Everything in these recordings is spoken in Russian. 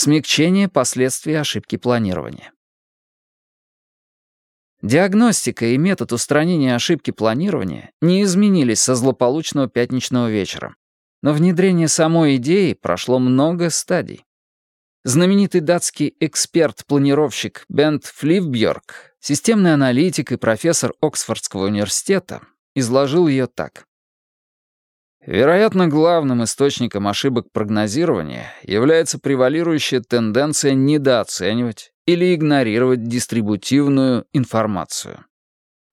Смягчение последствий ошибки планирования. Диагностика и метод устранения ошибки планирования не изменились со злополучного пятничного вечера, но внедрение самой идеи прошло много стадий. Знаменитый датский эксперт-планировщик Бент Фливбьорк, системный аналитик и профессор Оксфордского университета, изложил ее так. Вероятно, главным источником ошибок прогнозирования является превалирующая тенденция недооценивать или игнорировать дистрибутивную информацию.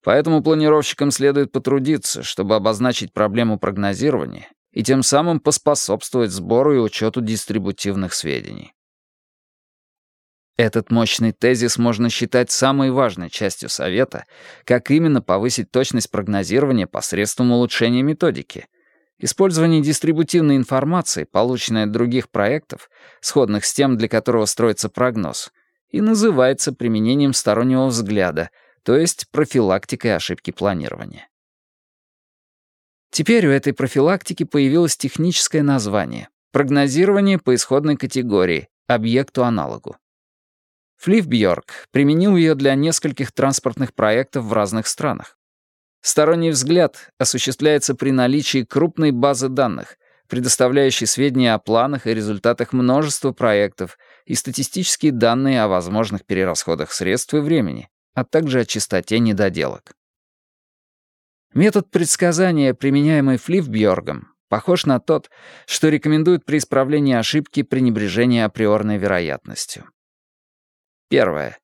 Поэтому планировщикам следует потрудиться, чтобы обозначить проблему прогнозирования и тем самым поспособствовать сбору и учету дистрибутивных сведений. Этот мощный тезис можно считать самой важной частью совета, как именно повысить точность прогнозирования посредством улучшения методики — Использование дистрибутивной информации, полученной от других проектов, сходных с тем, для которого строится прогноз, и называется применением стороннего взгляда, то есть профилактикой ошибки планирования. Теперь у этой профилактики появилось техническое название — прогнозирование по исходной категории, объекту-аналогу. Флифбьорк применил ее для нескольких транспортных проектов в разных странах. Сторонний взгляд осуществляется при наличии крупной базы данных, предоставляющей сведения о планах и результатах множества проектов и статистические данные о возможных перерасходах средств и времени, а также о частоте недоделок. Метод предсказания, применяемый Флифбьоргом, похож на тот, что рекомендуют при исправлении ошибки пренебрежения априорной вероятностью. Первое.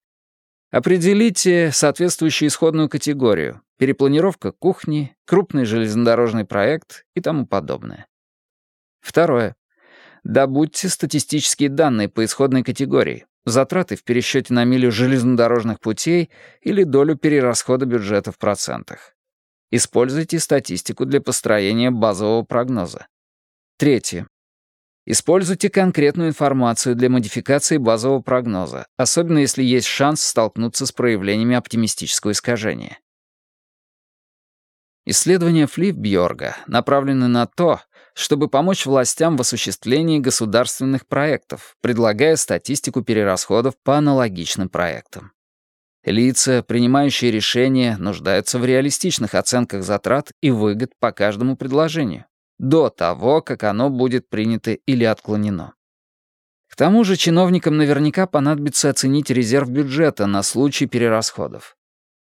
Определите соответствующую исходную категорию, перепланировка кухни, крупный железнодорожный проект и тому подобное. Второе. Добудьте статистические данные по исходной категории, затраты в пересчете на милю железнодорожных путей или долю перерасхода бюджета в процентах. Используйте статистику для построения базового прогноза. Третье. Используйте конкретную информацию для модификации базового прогноза, особенно если есть шанс столкнуться с проявлениями оптимистического искажения. Исследования Флипбьорга направлены на то, чтобы помочь властям в осуществлении государственных проектов, предлагая статистику перерасходов по аналогичным проектам. Лица, принимающие решения, нуждаются в реалистичных оценках затрат и выгод по каждому предложению, до того, как оно будет принято или отклонено. К тому же чиновникам наверняка понадобится оценить резерв бюджета на случай перерасходов.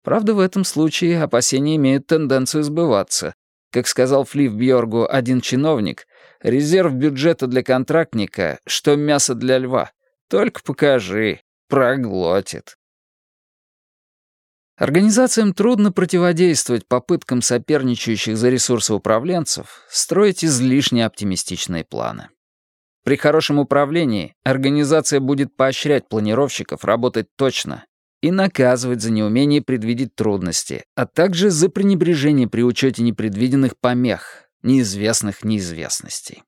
Правда, в этом случае опасения имеют тенденцию сбываться. Как сказал Флив Бьоргу один чиновник, резерв бюджета для контрактника, что мясо для льва. Только покажи, проглотит. Организациям трудно противодействовать попыткам соперничающих за ресурсы управленцев строить излишне оптимистичные планы. При хорошем управлении организация будет поощрять планировщиков работать точно и наказывать за неумение предвидеть трудности, а также за пренебрежение при учете непредвиденных помех, неизвестных неизвестностей.